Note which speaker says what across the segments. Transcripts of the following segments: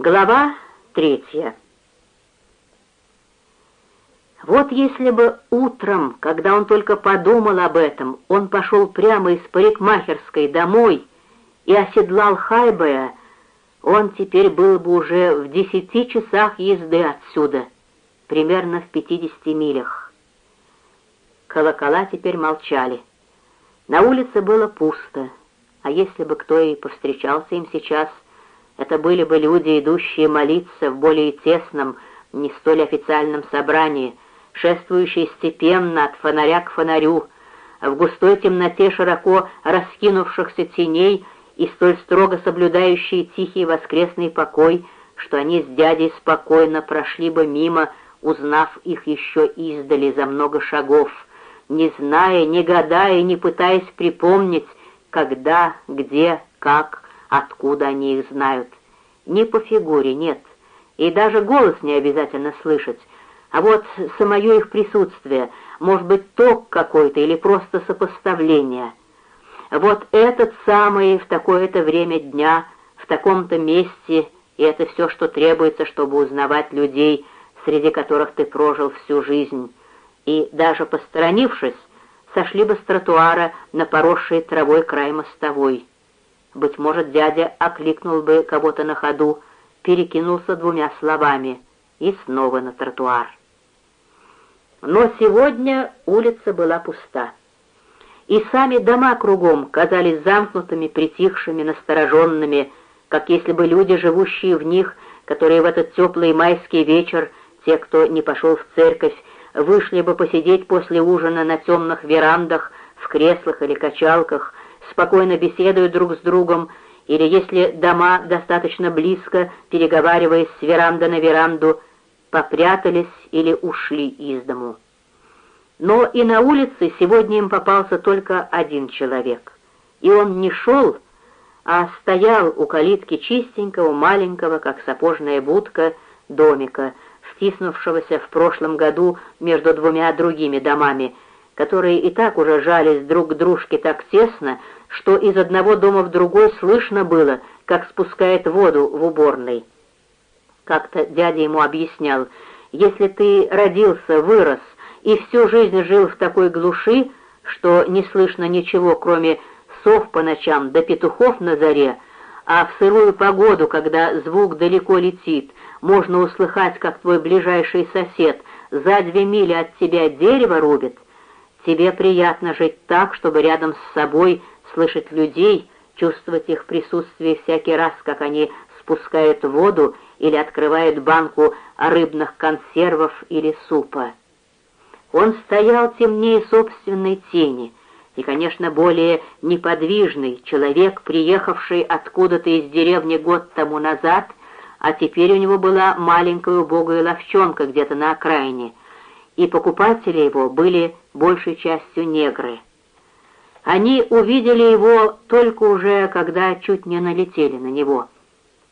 Speaker 1: Глава третья. Вот если бы утром, когда он только подумал об этом, он пошел прямо из парикмахерской домой и оседлал Хайбая, он теперь был бы уже в десяти часах езды отсюда, примерно в пятидесяти милях. Колокола теперь молчали. На улице было пусто, а если бы кто и повстречался им сейчас — это были бы люди, идущие молиться в более тесном, не столь официальном собрании, шествующие степенно от фонаря к фонарю, в густой темноте широко раскинувшихся теней и столь строго соблюдающие тихий воскресный покой, что они с дядей спокойно прошли бы мимо, узнав их еще издали за много шагов, не зная, не гадая, не пытаясь припомнить, когда, где, как, откуда они их знают. Не по фигуре, нет. И даже голос не обязательно слышать. А вот самое их присутствие, может быть, ток какой-то или просто сопоставление. Вот этот самый в такое-то время дня, в таком-то месте, и это все, что требуется, чтобы узнавать людей, среди которых ты прожил всю жизнь. И даже посторонившись, сошли бы с тротуара на поросший травой край мостовой. Быть может, дядя окликнул бы кого-то на ходу, перекинулся двумя словами и снова на тротуар. Но сегодня улица была пуста. И сами дома кругом казались замкнутыми, притихшими, настороженными, как если бы люди, живущие в них, которые в этот теплый майский вечер, те, кто не пошел в церковь, вышли бы посидеть после ужина на темных верандах, в креслах или качалках, спокойно беседуют друг с другом, или если дома достаточно близко, переговариваясь с веранды на веранду, попрятались или ушли из дому. Но и на улице сегодня им попался только один человек. И он не шел, а стоял у калитки чистенького, маленького, как сапожная будка, домика, втиснувшегося в прошлом году между двумя другими домами, которые и так уже жались друг к дружке так тесно, что из одного дома в другой слышно было, как спускает воду в уборной. Как-то дядя ему объяснял, если ты родился, вырос и всю жизнь жил в такой глуши, что не слышно ничего, кроме сов по ночам да петухов на заре, а в сырую погоду, когда звук далеко летит, можно услыхать, как твой ближайший сосед за две мили от тебя дерево рубит, тебе приятно жить так, чтобы рядом с собой слышать людей, чувствовать их присутствие всякий раз, как они спускают воду или открывают банку рыбных консервов или супа. Он стоял темнее собственной тени, и, конечно, более неподвижный человек, приехавший откуда-то из деревни год тому назад, а теперь у него была маленькая убогая ловчонка где-то на окраине, и покупатели его были большей частью негры. Они увидели его только уже, когда чуть не налетели на него,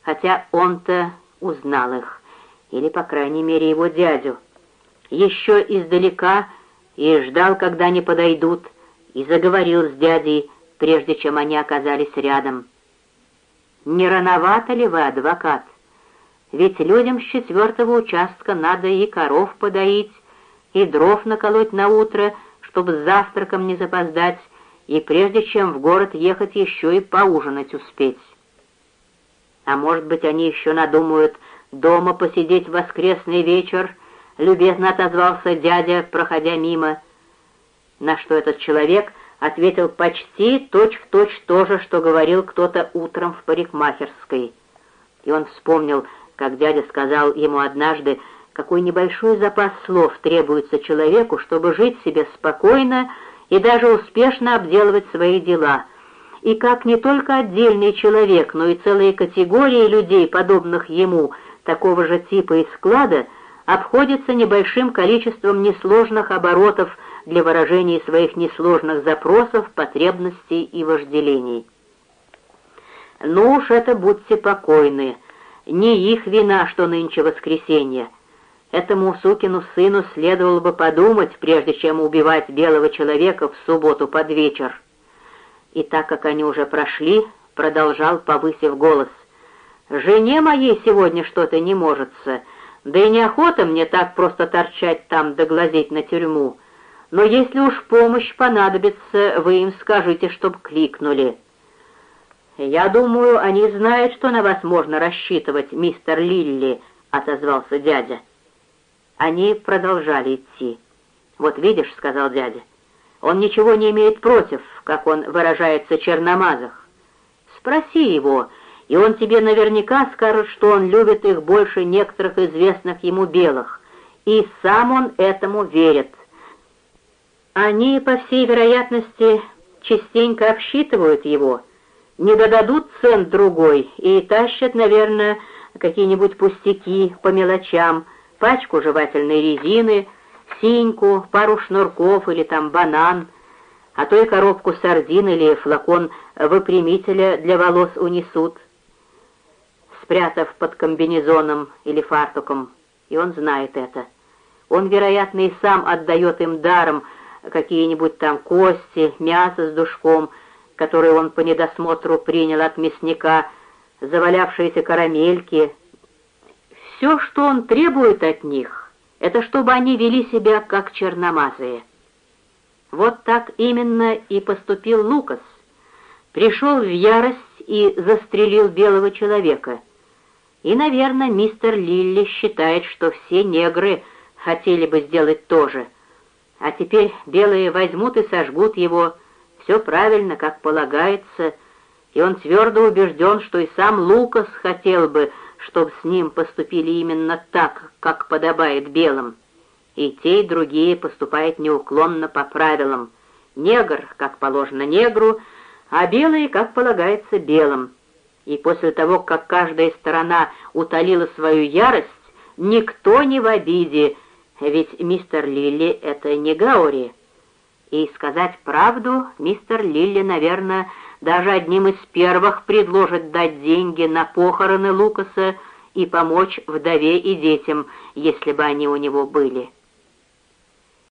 Speaker 1: хотя он-то узнал их, или, по крайней мере, его дядю. Еще издалека и ждал, когда они подойдут, и заговорил с дядей, прежде чем они оказались рядом. «Не рановато ли вы, адвокат? Ведь людям с четвертого участка надо и коров подоить, и дров наколоть на утро, чтобы с завтраком не запоздать, и прежде чем в город ехать еще и поужинать успеть. А может быть, они еще надумают дома посидеть в воскресный вечер, любезно отозвался дядя, проходя мимо, на что этот человек ответил почти точь-в-точь точь то же, что говорил кто-то утром в парикмахерской. И он вспомнил, как дядя сказал ему однажды, какой небольшой запас слов требуется человеку, чтобы жить себе спокойно, и даже успешно обделывать свои дела, и как не только отдельный человек, но и целые категории людей, подобных ему, такого же типа и склада, обходятся небольшим количеством несложных оборотов для выражения своих несложных запросов, потребностей и вожделений. Ну уж это будьте покойны, не их вина, что нынче воскресенье, Этому сукину сыну следовало бы подумать, прежде чем убивать белого человека в субботу под вечер. И так как они уже прошли, продолжал, повысив голос, Жене моей сегодня что-то не можется, да и неохота мне так просто торчать там да глазеть на тюрьму. Но если уж помощь понадобится, вы им скажите, чтоб кликнули». «Я думаю, они знают, что на вас можно рассчитывать, мистер Лилли», — отозвался дядя. Они продолжали идти. «Вот видишь», — сказал дядя, — «он ничего не имеет против, как он выражается, черномазах. Спроси его, и он тебе наверняка скажет, что он любит их больше некоторых известных ему белых, и сам он этому верит. Они, по всей вероятности, частенько обсчитывают его, не додадут цент другой и тащат, наверное, какие-нибудь пустяки по мелочам, пачку жевательной резины, синьку, пару шнурков или там банан, а то и коробку сардин или флакон выпрямителя для волос унесут, спрятав под комбинезоном или фартуком, и он знает это. Он, вероятно, и сам отдает им даром какие-нибудь там кости, мясо с душком, которые он по недосмотру принял от мясника, завалявшиеся карамельки. Все, что он требует от них, это чтобы они вели себя как черномазые. Вот так именно и поступил Лукас. Пришел в ярость и застрелил белого человека. И, наверное, мистер Лилли считает, что все негры хотели бы сделать то же. А теперь белые возьмут и сожгут его, все правильно, как полагается, и он твердо убежден, что и сам Лукас хотел бы, чтобы с ним поступили именно так, как подобает белым. И те, и другие поступают неуклонно по правилам. Негр, как положено негру, а белые, как полагается, белым. И после того, как каждая сторона утолила свою ярость, никто не в обиде, ведь мистер Лилли — это не Гаури. И сказать правду, мистер Лилли, наверное, даже одним из первых предложит дать деньги на похороны Лукаса и помочь вдове и детям, если бы они у него были.